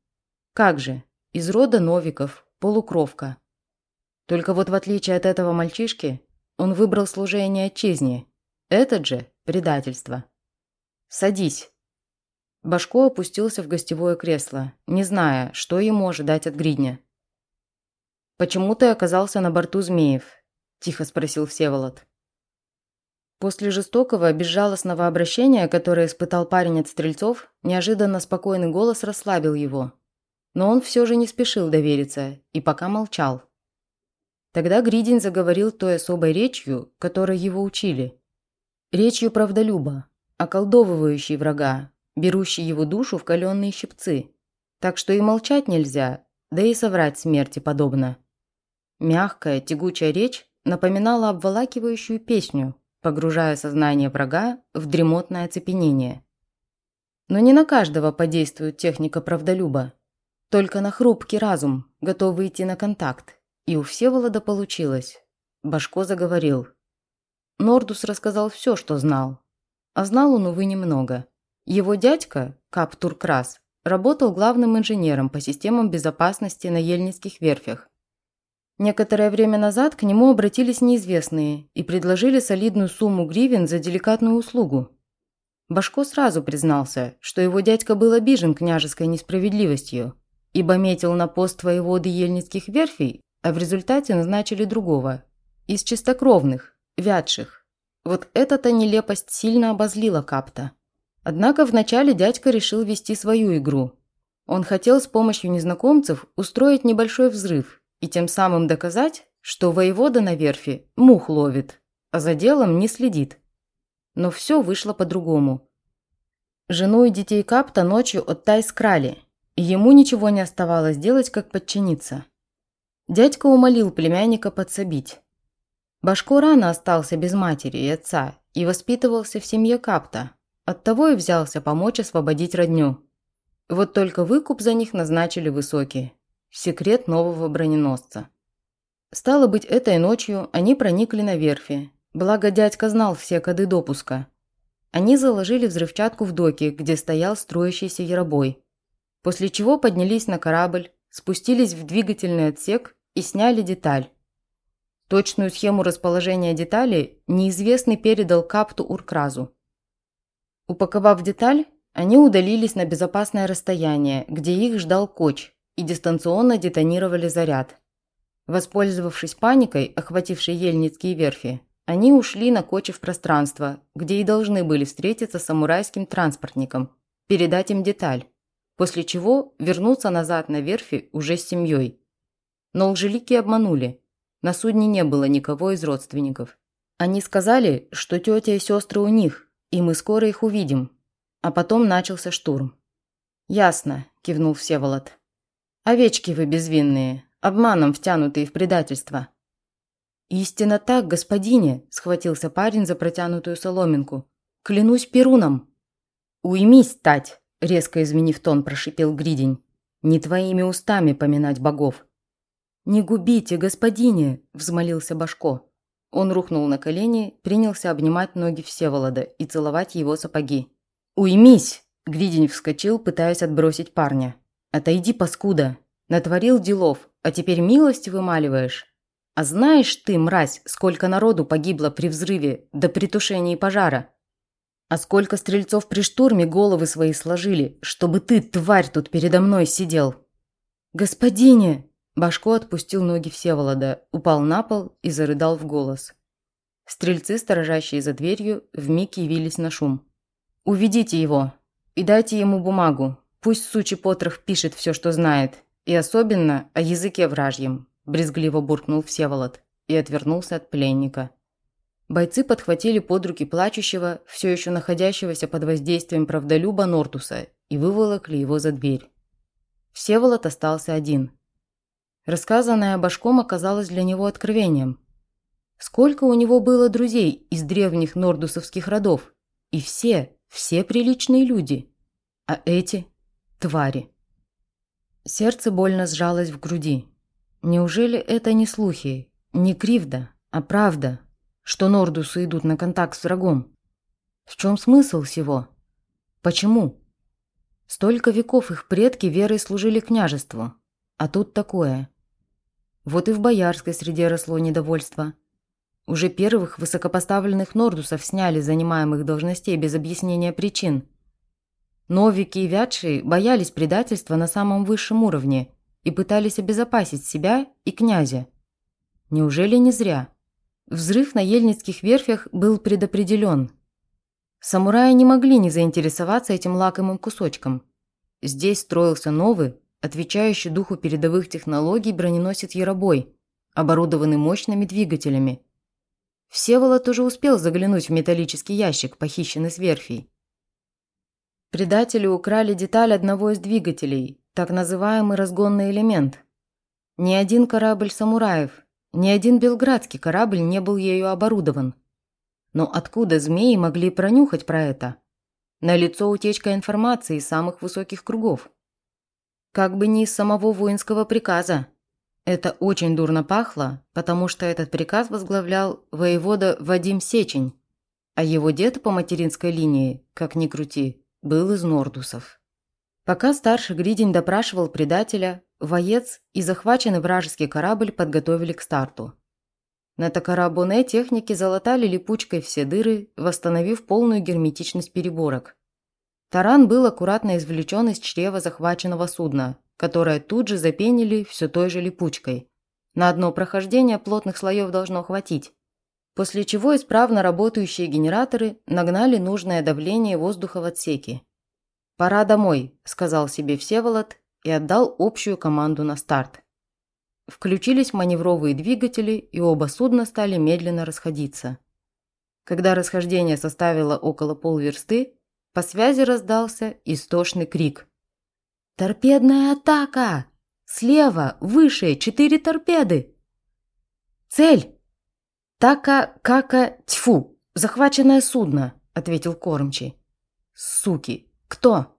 Как же, из рода Новиков, полукровка. Только вот в отличие от этого мальчишки, он выбрал служение отчизне. Этот же – предательство. «Садись». Башко опустился в гостевое кресло, не зная, что ему ожидать от гридня. «Почему ты оказался на борту Змеев?» – тихо спросил Всеволод. После жестокого, безжалостного обращения, которое испытал парень от стрельцов, неожиданно спокойный голос расслабил его. Но он все же не спешил довериться и пока молчал. Тогда Гридин заговорил той особой речью, которой его учили. Речью правдолюба, околдовывающей врага, берущей его душу в каленные щипцы. Так что и молчать нельзя, да и соврать смерти подобно. Мягкая, тягучая речь напоминала обволакивающую песню, погружая сознание врага в дремотное оцепенение. Но не на каждого подействует техника правдолюба, только на хрупкий разум, готовый идти на контакт. И у Всеволода получилось. Башко заговорил. Нордус рассказал все, что знал. А знал он, увы, немного. Его дядька, Кап Туркрас, работал главным инженером по системам безопасности на ельницких верфях. Некоторое время назад к нему обратились неизвестные и предложили солидную сумму гривен за деликатную услугу. Башко сразу признался, что его дядька был обижен княжеской несправедливостью, ибо метил на пост воеводы ельницких верфей а в результате назначили другого. Из чистокровных, вятших. Вот эта-то нелепость сильно обозлила Капта. Однако вначале дядька решил вести свою игру. Он хотел с помощью незнакомцев устроить небольшой взрыв и тем самым доказать, что воевода на верфи мух ловит, а за делом не следит. Но все вышло по-другому. Жену и детей Капта ночью от Тай скрали, и ему ничего не оставалось делать, как подчиниться. Дядька умолил племянника подсобить. Башко рано остался без матери и отца и воспитывался в семье Капта. Оттого и взялся помочь освободить родню. Вот только выкуп за них назначили высокий. Секрет нового броненосца. Стало быть, этой ночью они проникли на верфи. Благо дядька знал все коды допуска. Они заложили взрывчатку в доке, где стоял строящийся яробой. После чего поднялись на корабль, спустились в двигательный отсек и сняли деталь. Точную схему расположения деталей неизвестный передал Капту Уркразу. Упаковав деталь, они удалились на безопасное расстояние, где их ждал коч, и дистанционно детонировали заряд. Воспользовавшись паникой, охватившей ельницкие верфи, они ушли на коче в пространство, где и должны были встретиться с самурайским транспортником, передать им деталь, после чего вернуться назад на верфи уже с семьей. Но лжелики обманули. На судне не было никого из родственников. Они сказали, что тетя и сестры у них, и мы скоро их увидим. А потом начался штурм. «Ясно», – кивнул Всеволод. «Овечки вы безвинные, обманом втянутые в предательство». «Истинно так, господине», – схватился парень за протянутую соломинку. «Клянусь Перуном». «Уймись, Тать», – резко изменив тон, прошипел Гридень. «Не твоими устами поминать богов. «Не губите, господине!» – взмолился Башко. Он рухнул на колени, принялся обнимать ноги Всеволода и целовать его сапоги. «Уймись!» – Гридень вскочил, пытаясь отбросить парня. «Отойди, паскуда! Натворил делов, а теперь милость вымаливаешь? А знаешь ты, мразь, сколько народу погибло при взрыве да при тушении пожара? А сколько стрельцов при штурме головы свои сложили, чтобы ты, тварь, тут передо мной сидел?» «Господине!» Башко отпустил ноги Всеволода, упал на пол и зарыдал в голос. Стрельцы, сторожащие за дверью, вмиг явились на шум. «Уведите его и дайте ему бумагу. Пусть сучий потрох пишет все, что знает, и особенно о языке вражьем», – брезгливо буркнул Всеволод и отвернулся от пленника. Бойцы подхватили под руки плачущего, все еще находящегося под воздействием правдолюба Нортуса, и выволокли его за дверь. Всеволод остался один – Рассказанное Башком оказалось для него откровением. Сколько у него было друзей из древних нордусовских родов? И все, все приличные люди. А эти – твари. Сердце больно сжалось в груди. Неужели это не слухи, не кривда, а правда, что нордусы идут на контакт с врагом? В чем смысл всего? Почему? Столько веков их предки верой служили княжеству, а тут такое – вот и в боярской среде росло недовольство. Уже первых высокопоставленных нордусов сняли занимаемых должностей без объяснения причин. Новики и вятши боялись предательства на самом высшем уровне и пытались обезопасить себя и князя. Неужели не зря? Взрыв на ельницких верфях был предопределен. Самураи не могли не заинтересоваться этим лакомым кусочком. Здесь строился новый, отвечающий духу передовых технологий броненосец Яробой, оборудованный мощными двигателями. Всеволод тоже успел заглянуть в металлический ящик, похищенный с верфей. Предатели украли деталь одного из двигателей, так называемый разгонный элемент. Ни один корабль самураев, ни один белградский корабль не был ею оборудован. Но откуда змеи могли пронюхать про это? Налицо утечка информации из самых высоких кругов. Как бы не из самого воинского приказа. Это очень дурно пахло, потому что этот приказ возглавлял воевода Вадим Сечень, а его дед по материнской линии, как ни крути, был из Нордусов. Пока старший Гридень допрашивал предателя, воец и захваченный вражеский корабль подготовили к старту. На Токарабуне техники залатали липучкой все дыры, восстановив полную герметичность переборок. Таран был аккуратно извлечен из чрева захваченного судна, которое тут же запенили все той же липучкой. На одно прохождение плотных слоев должно хватить. После чего исправно работающие генераторы нагнали нужное давление воздуха в отсеке. «Пора домой», – сказал себе Всеволод и отдал общую команду на старт. Включились маневровые двигатели, и оба судна стали медленно расходиться. Когда расхождение составило около полверсты, по связи раздался истошный крик. «Торпедная атака! Слева, выше, четыре торпеды!» «Цель!» «Така, кака, тьфу! Захваченное судно!» – ответил кормчий. «Суки! Кто?»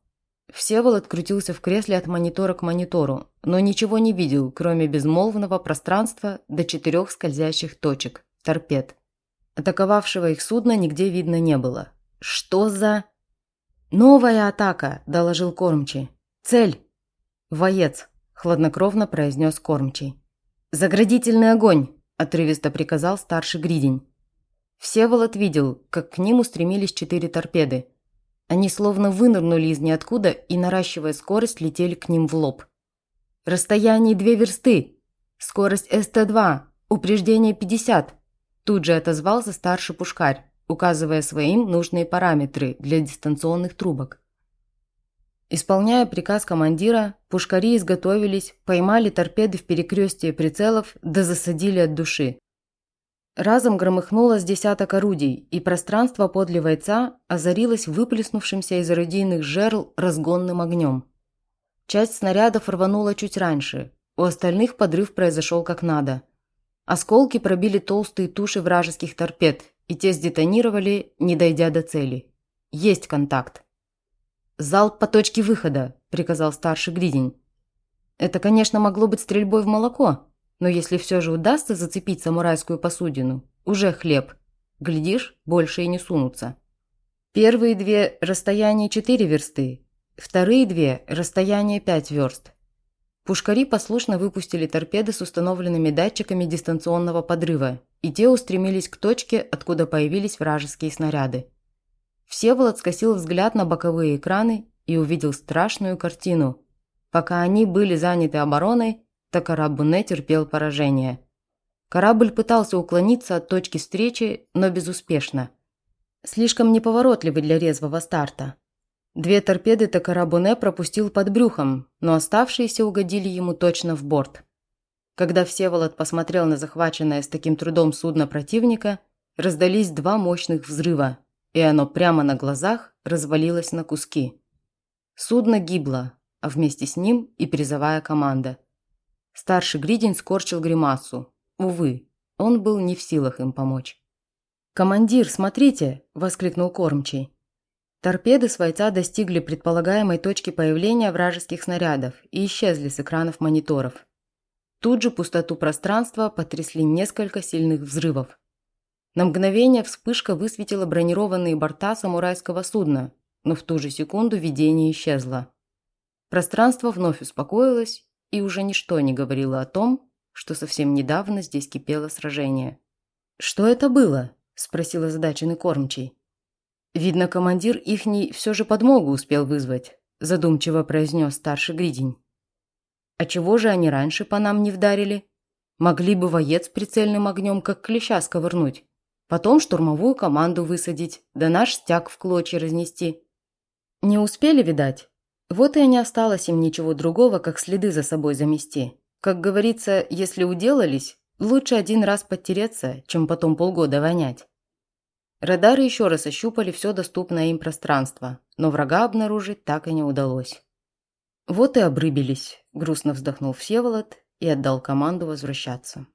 Всеволод крутился в кресле от монитора к монитору, но ничего не видел, кроме безмолвного пространства до четырех скользящих точек – торпед. Атаковавшего их судна нигде видно не было. «Что за...» «Новая атака!» – доложил кормчий. «Цель!» «Воец!» – хладнокровно произнес кормчий. «Заградительный огонь!» – отрывисто приказал старший Гридень. Всеволод видел, как к ним устремились четыре торпеды. Они словно вынырнули из ниоткуда и, наращивая скорость, летели к ним в лоб. «Расстояние две версты! Скорость СТ-2! Упреждение 50!» Тут же отозвался старший пушкарь указывая своим нужные параметры для дистанционных трубок. Исполняя приказ командира, пушкари изготовились, поймали торпеды в перекрестие прицелов да засадили от души. Разом громыхнуло с десяток орудий, и пространство подле бойца озарилось выплеснувшимся из орудийных жерл разгонным огнем. Часть снарядов рванула чуть раньше, у остальных подрыв произошел как надо. Осколки пробили толстые туши вражеских торпед, и те сдетонировали, не дойдя до цели. Есть контакт. «Залп по точке выхода», – приказал старший Гридень. Это, конечно, могло быть стрельбой в молоко, но если все же удастся зацепить самурайскую посудину, уже хлеб. Глядишь, больше и не сунутся. Первые две – расстояние 4 версты, вторые две – расстояние 5 верст. Пушкари послушно выпустили торпеды с установленными датчиками дистанционного подрыва, и те устремились к точке, откуда появились вражеские снаряды. Всеволод скосил взгляд на боковые экраны и увидел страшную картину. Пока они были заняты обороной, Такарабуне терпел поражение. Корабль пытался уклониться от точки встречи, но безуспешно. Слишком неповоротливый для резвого старта. Две торпеды Токарабуне пропустил под брюхом, но оставшиеся угодили ему точно в борт. Когда Всеволод посмотрел на захваченное с таким трудом судно противника, раздались два мощных взрыва, и оно прямо на глазах развалилось на куски. Судно гибло, а вместе с ним и призовая команда. Старший Гридень скорчил гримасу. Увы, он был не в силах им помочь. «Командир, смотрите!» – воскликнул кормчий. Торпеды свайца достигли предполагаемой точки появления вражеских снарядов и исчезли с экранов мониторов. Тут же пустоту пространства потрясли несколько сильных взрывов. На мгновение вспышка высветила бронированные борта самурайского судна, но в ту же секунду видение исчезло. Пространство вновь успокоилось, и уже ничто не говорило о том, что совсем недавно здесь кипело сражение. «Что это было?» – спросил озадаченный кормчий. «Видно, командир ихний все же подмогу успел вызвать», – задумчиво произнес старший Гридень. «А чего же они раньше по нам не вдарили? Могли бы воец прицельным огнем, как клеща, сковырнуть. Потом штурмовую команду высадить, да наш стяг в клочья разнести. Не успели, видать? Вот и не осталось им ничего другого, как следы за собой замести. Как говорится, если уделались, Лучше один раз подтереться, чем потом полгода вонять. Радары еще раз ощупали все доступное им пространство, но врага обнаружить так и не удалось. «Вот и обрыбились», – грустно вздохнул Всеволод и отдал команду возвращаться.